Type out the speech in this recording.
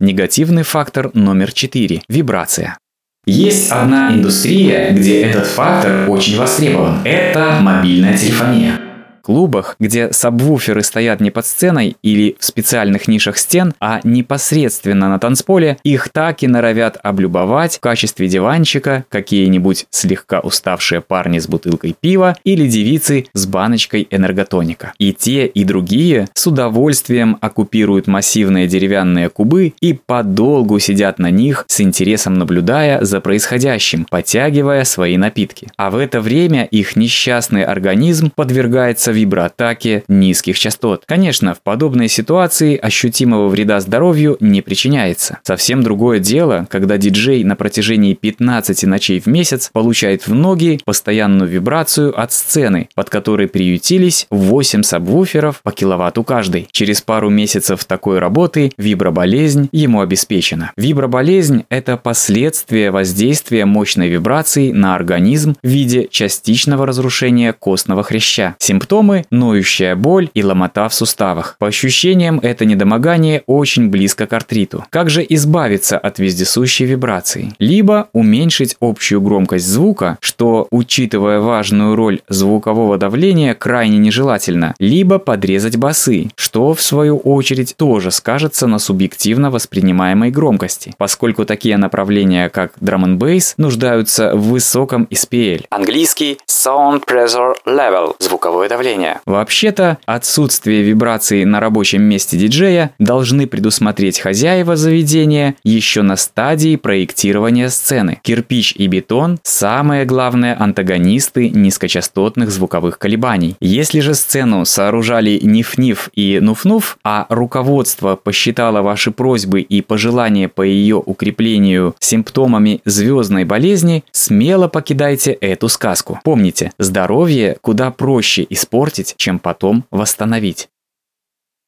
Негативный фактор номер 4 – вибрация. Есть одна индустрия, где этот фактор очень востребован. Это мобильная телефония клубах, где сабвуферы стоят не под сценой или в специальных нишах стен, а непосредственно на танцполе, их так и норовят облюбовать в качестве диванчика какие-нибудь слегка уставшие парни с бутылкой пива или девицы с баночкой энерготоника. И те, и другие с удовольствием оккупируют массивные деревянные кубы и подолгу сидят на них с интересом наблюдая за происходящим, подтягивая свои напитки. А в это время их несчастный организм подвергается виброатаке низких частот. Конечно, в подобной ситуации ощутимого вреда здоровью не причиняется. Совсем другое дело, когда диджей на протяжении 15 ночей в месяц получает в ноги постоянную вибрацию от сцены, под которой приютились 8 сабвуферов по киловатту каждый. Через пару месяцев такой работы виброболезнь ему обеспечена. Виброболезнь – это последствие воздействия мощной вибрации на организм в виде частичного разрушения костного хряща. Симптомы симптомы – ноющая боль и ломота в суставах. По ощущениям, это недомогание очень близко к артриту. Как же избавиться от вездесущей вибрации? Либо уменьшить общую громкость звука, что, учитывая важную роль звукового давления, крайне нежелательно, либо подрезать басы, что, в свою очередь, тоже скажется на субъективно воспринимаемой громкости, поскольку такие направления, как drum and bass, нуждаются в высоком SPL. Английский Sound Pressure Level – звуковое давление движения. Вообще-то, отсутствие вибраций на рабочем месте диджея должны предусмотреть хозяева заведения еще на стадии проектирования сцены. Кирпич и бетон – самые главные антагонисты низкочастотных звуковых колебаний. Если же сцену сооружали Ниф-Ниф и Нуф-Нуф, а руководство посчитало ваши просьбы и пожелания по ее укреплению симптомами звездной болезни, смело покидайте эту сказку. Помните, здоровье куда проще испортить, чем потом восстановить.